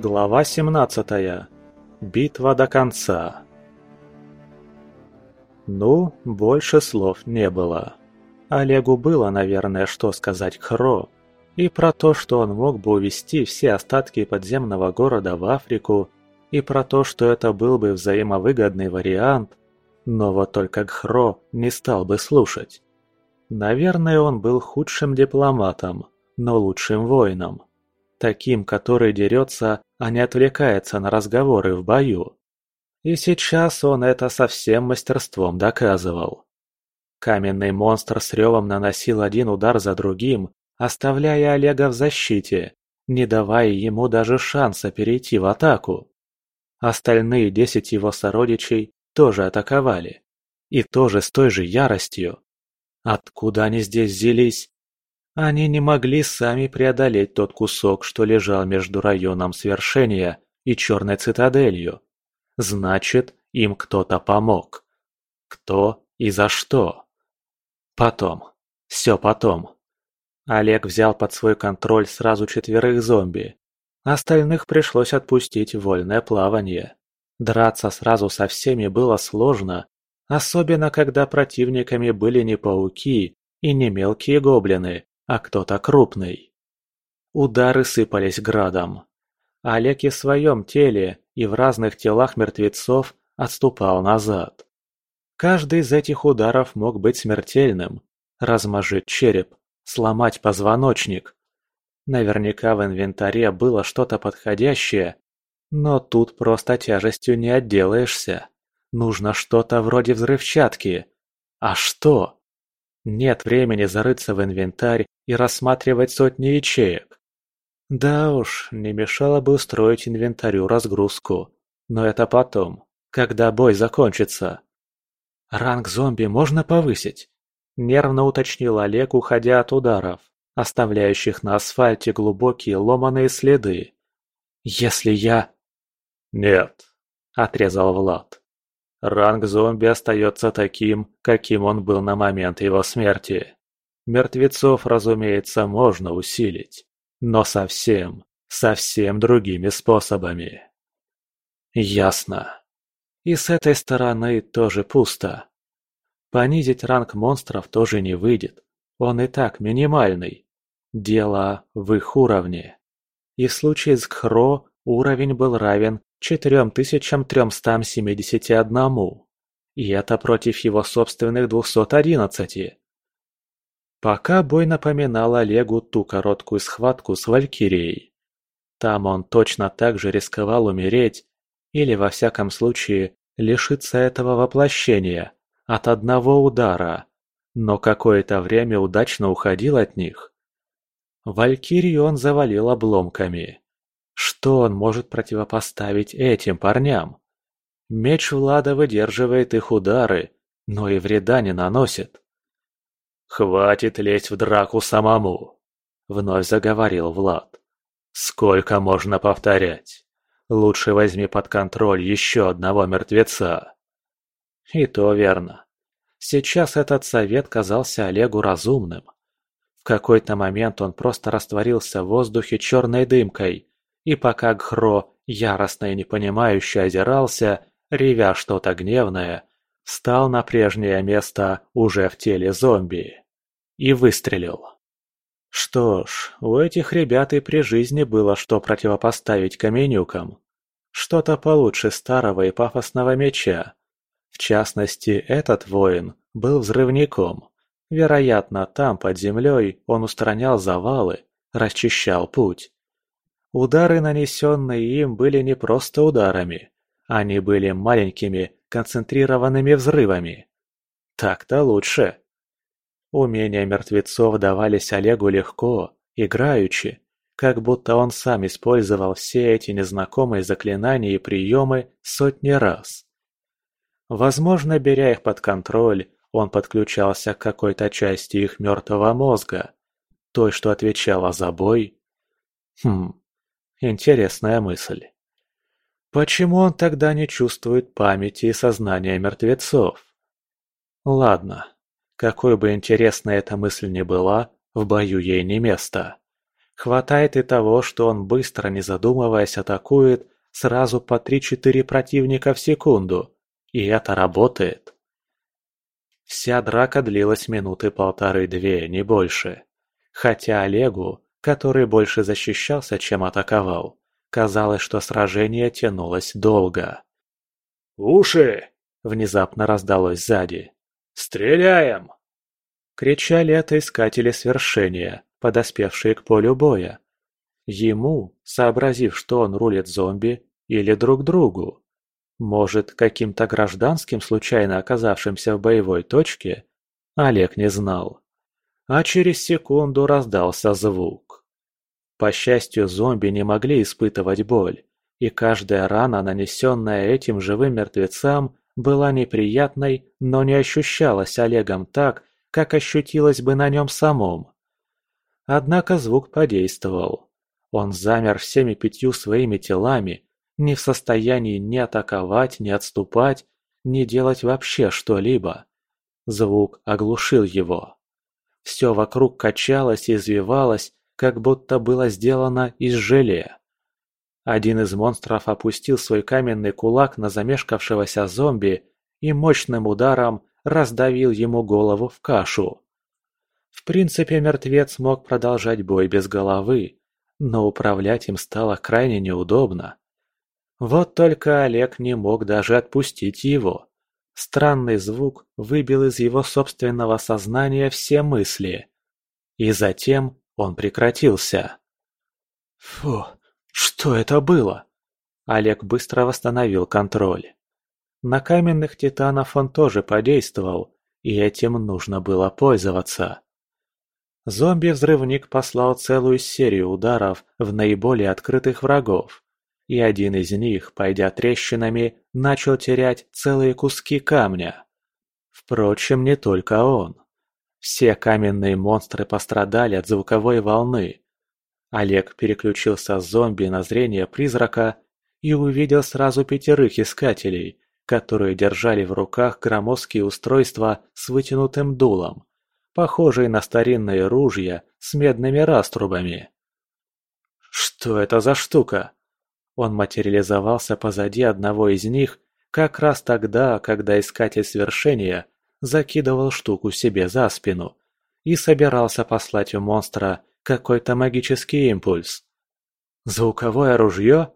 Глава 17. Битва до конца. Ну, больше слов не было. Олегу было, наверное, что сказать Хро. И про то, что он мог бы увести все остатки подземного города в Африку, и про то, что это был бы взаимовыгодный вариант, но вот только Гхро не стал бы слушать. Наверное, он был худшим дипломатом, но лучшим воином. Таким, который дерется, а не отвлекается на разговоры в бою. И сейчас он это со всем мастерством доказывал. Каменный монстр с ревом наносил один удар за другим, оставляя Олега в защите, не давая ему даже шанса перейти в атаку. Остальные десять его сородичей тоже атаковали. И тоже с той же яростью. Откуда они здесь взялись? Они не могли сами преодолеть тот кусок, что лежал между районом свершения и черной цитаделью. Значит, им кто-то помог. Кто и за что? Потом. Все потом. Олег взял под свой контроль сразу четверых зомби. Остальных пришлось отпустить в вольное плавание. Драться сразу со всеми было сложно, особенно когда противниками были не пауки и не мелкие гоблины, а кто-то крупный. Удары сыпались градом. Олег и в своем теле, и в разных телах мертвецов отступал назад. Каждый из этих ударов мог быть смертельным. Размажить череп, сломать позвоночник. Наверняка в инвентаре было что-то подходящее, но тут просто тяжестью не отделаешься. Нужно что-то вроде взрывчатки. А что? Нет времени зарыться в инвентарь и рассматривать сотни ячеек. Да уж, не мешало бы устроить инвентарю разгрузку. Но это потом, когда бой закончится. «Ранг зомби можно повысить?» Нервно уточнил Олег, уходя от ударов, оставляющих на асфальте глубокие ломаные следы. «Если я...» «Нет», — отрезал Влад. «Ранг зомби остается таким, каким он был на момент его смерти. Мертвецов, разумеется, можно усилить, но совсем, совсем другими способами». «Ясно. И с этой стороны тоже пусто. Понизить ранг монстров тоже не выйдет, он и так минимальный. Дело в их уровне. И в случае с Кхро уровень был равен 4371. И это против его собственных 211. Пока бой напоминал Олегу ту короткую схватку с Валькирией. Там он точно так же рисковал умереть, или во всяком случае лишиться этого воплощения от одного удара, но какое-то время удачно уходил от них. Валькирию он завалил обломками. Что он может противопоставить этим парням? Меч Влада выдерживает их удары, но и вреда не наносит. «Хватит лезть в драку самому!» — вновь заговорил Влад. «Сколько можно повторять? Лучше возьми под контроль еще одного мертвеца!» И то верно. Сейчас этот совет казался Олегу разумным. В какой-то момент он просто растворился в воздухе черной дымкой, и пока Гхро яростно и непонимающе озирался, ревя что-то гневное, встал на прежнее место уже в теле зомби. И выстрелил. Что ж, у этих ребят и при жизни было что противопоставить каменюкам. Что-то получше старого и пафосного меча. В частности, этот воин был взрывником. Вероятно, там, под землей, он устранял завалы, расчищал путь. Удары, нанесенные им, были не просто ударами. Они были маленькими, концентрированными взрывами. Так-то лучше. Умения мертвецов давались Олегу легко, играючи, как будто он сам использовал все эти незнакомые заклинания и приемы сотни раз. Возможно, беря их под контроль, он подключался к какой-то части их мертвого мозга, той, что отвечала за бой. Хм, Интересная мысль. Почему он тогда не чувствует памяти и сознания мертвецов? Ладно, какой бы интересной эта мысль ни была, в бою ей не место. Хватает и того, что он быстро, не задумываясь, атакует сразу по 3-4 противника в секунду. И это работает. Вся драка длилась минуты полторы-две, не больше. Хотя Олегу, который больше защищался, чем атаковал, казалось, что сражение тянулось долго. «Уши!» – внезапно раздалось сзади. «Стреляем!» Кричали это искатели свершения, подоспевшие к полю боя. Ему, сообразив, что он рулит зомби, или друг другу. Может, каким-то гражданским, случайно оказавшимся в боевой точке? Олег не знал. А через секунду раздался звук. По счастью, зомби не могли испытывать боль, и каждая рана, нанесенная этим живым мертвецам, была неприятной, но не ощущалась Олегом так, как ощутилось бы на нем самом. Однако звук подействовал. Он замер всеми пятью своими телами, не в состоянии ни атаковать, ни отступать, ни делать вообще что-либо. Звук оглушил его. Все вокруг качалось и извивалось, как будто было сделано из желе. Один из монстров опустил свой каменный кулак на замешкавшегося зомби и мощным ударом раздавил ему голову в кашу. В принципе, мертвец мог продолжать бой без головы, но управлять им стало крайне неудобно. Вот только Олег не мог даже отпустить его. Странный звук выбил из его собственного сознания все мысли. И затем он прекратился. Фу, что это было? Олег быстро восстановил контроль. На каменных титанов он тоже подействовал, и этим нужно было пользоваться. Зомби-взрывник послал целую серию ударов в наиболее открытых врагов, и один из них, пойдя трещинами, начал терять целые куски камня. Впрочем, не только он. Все каменные монстры пострадали от звуковой волны. Олег переключился с зомби на зрение призрака и увидел сразу пятерых искателей, которые держали в руках громоздкие устройства с вытянутым дулом, похожие на старинные ружья с медными раструбами. «Что это за штука?» Он материализовался позади одного из них как раз тогда, когда искатель свершения закидывал штуку себе за спину и собирался послать у монстра какой-то магический импульс. «Звуковое ружье?»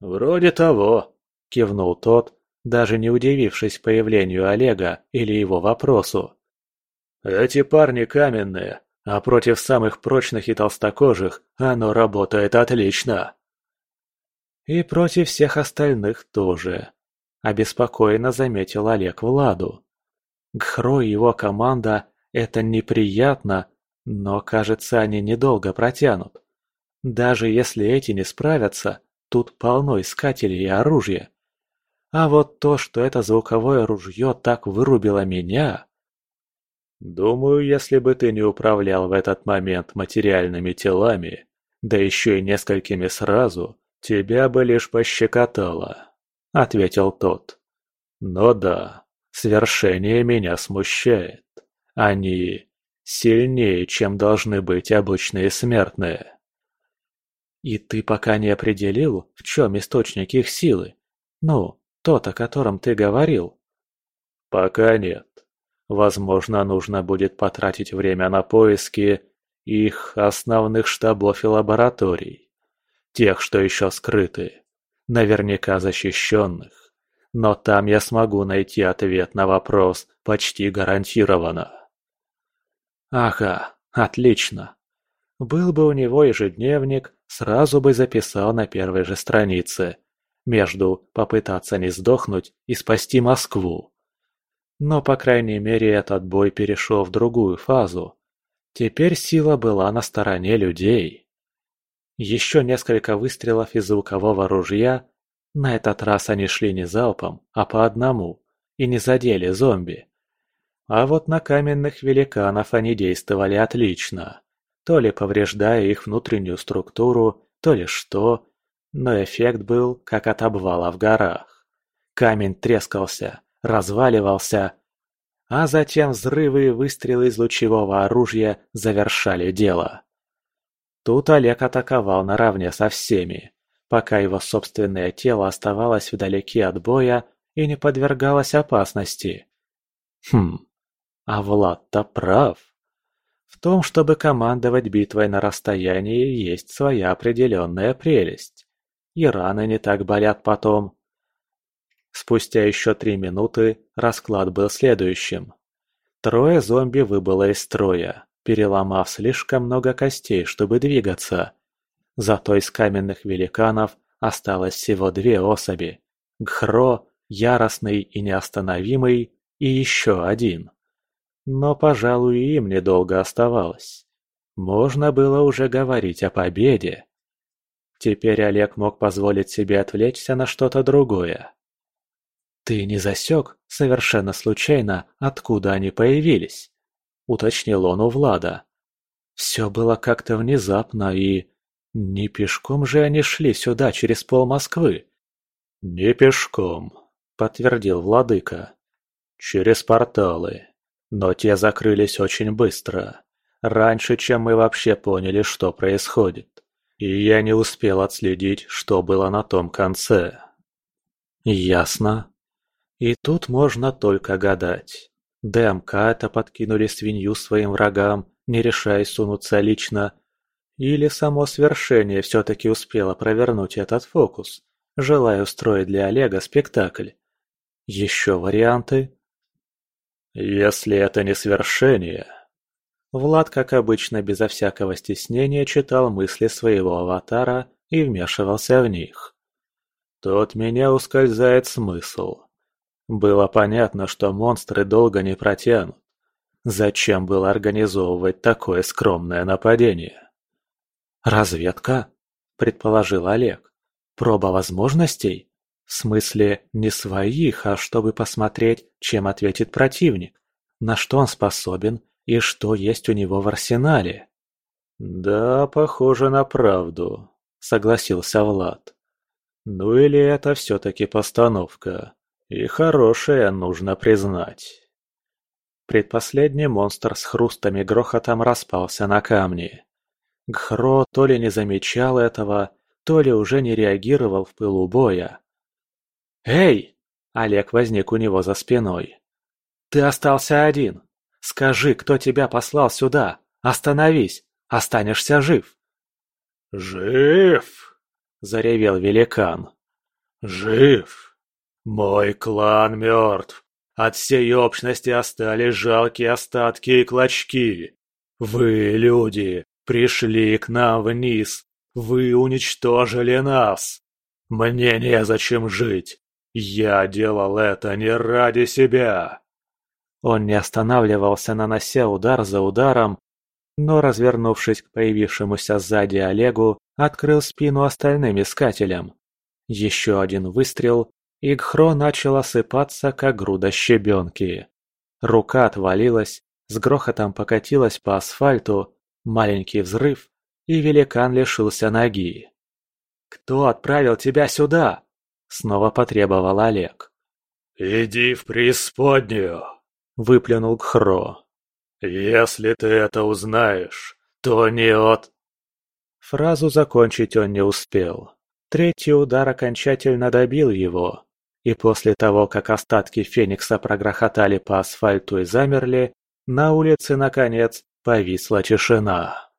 «Вроде того», — кивнул тот, даже не удивившись появлению Олега или его вопросу. «Эти парни каменные, а против самых прочных и толстокожих оно работает отлично». И против всех остальных тоже. Обеспокоенно заметил Олег Владу. Гхро и его команда – это неприятно, но, кажется, они недолго протянут. Даже если эти не справятся, тут полно искателей и оружия. А вот то, что это звуковое ружье так вырубило меня... Думаю, если бы ты не управлял в этот момент материальными телами, да еще и несколькими сразу, «Тебя бы лишь пощекотало», — ответил тот. «Но да, свершение меня смущает. Они сильнее, чем должны быть обычные смертные». «И ты пока не определил, в чем источник их силы? Ну, тот, о котором ты говорил?» «Пока нет. Возможно, нужно будет потратить время на поиски их основных штабов и лабораторий. Тех, что еще скрыты. Наверняка защищенных. Но там я смогу найти ответ на вопрос почти гарантированно. Ага, отлично. Был бы у него ежедневник, сразу бы записал на первой же странице. Между «попытаться не сдохнуть» и «спасти Москву». Но, по крайней мере, этот бой перешел в другую фазу. Теперь сила была на стороне людей. Еще несколько выстрелов из звукового ружья. На этот раз они шли не залпом, а по одному, и не задели зомби. А вот на каменных великанов они действовали отлично. То ли повреждая их внутреннюю структуру, то ли что, но эффект был как от обвала в горах. Камень трескался, разваливался, а затем взрывы и выстрелы из лучевого оружия завершали дело. Тут Олег атаковал наравне со всеми, пока его собственное тело оставалось вдалеке от боя и не подвергалось опасности. Хм, а Влад-то прав. В том, чтобы командовать битвой на расстоянии, есть своя определенная прелесть. И раны не так болят потом. Спустя еще три минуты расклад был следующим. Трое зомби выбыло из строя, переломав слишком много костей, чтобы двигаться. Зато из каменных великанов осталось всего две особи. Гхро, яростный и неостановимый, и еще один. Но, пожалуй, им недолго оставалось. Можно было уже говорить о победе. Теперь Олег мог позволить себе отвлечься на что-то другое. «Ты не засек, совершенно случайно, откуда они появились?» – уточнил он у Влада. Все было как-то внезапно и... Не пешком же они шли сюда через пол Москвы? «Не пешком», – подтвердил владыка. «Через порталы. Но те закрылись очень быстро. Раньше, чем мы вообще поняли, что происходит. И я не успел отследить, что было на том конце». «Ясно», и тут можно только гадать. ДМК это подкинули свинью своим врагам, не решаясь сунуться лично. Или само свершение все-таки успело провернуть этот фокус, желая устроить для Олега спектакль. Еще варианты? Если это не свершение... Влад, как обычно, безо всякого стеснения читал мысли своего аватара и вмешивался в них. Тут меня ускользает смысл. Было понятно, что монстры долго не протянут. Зачем было организовывать такое скромное нападение? «Разведка?» – предположил Олег. «Проба возможностей? В смысле, не своих, а чтобы посмотреть, чем ответит противник, на что он способен и что есть у него в арсенале». «Да, похоже на правду», – согласился Влад. «Ну или это все-таки постановка?» И хорошее, нужно признать. Предпоследний монстр с хрустом и грохотом распался на камни. Гхро то ли не замечал этого, то ли уже не реагировал в пылу боя. «Эй!» – Олег возник у него за спиной. «Ты остался один. Скажи, кто тебя послал сюда. Остановись, останешься жив». «Жив!» – заревел великан. «Жив!» «Мой клан мертв. От всей общности остались жалкие остатки и клочки. Вы, люди, пришли к нам вниз. Вы уничтожили нас. Мне незачем жить. Я делал это не ради себя». Он не останавливался, нанося удар за ударом, но, развернувшись к появившемуся сзади Олегу, открыл спину остальным искателям. Еще один выстрел, Игхро начал осыпаться, как груда щебенки. Рука отвалилась, с грохотом покатилась по асфальту, маленький взрыв, и великан лишился ноги. «Кто отправил тебя сюда?» — снова потребовал Олег. «Иди в преисподнюю!» — выплюнул Гхро. «Если ты это узнаешь, то не от...» Фразу закончить он не успел. Третий удар окончательно добил его. И после того, как остатки Феникса прогрохотали по асфальту и замерли, на улице, наконец, повисла тишина.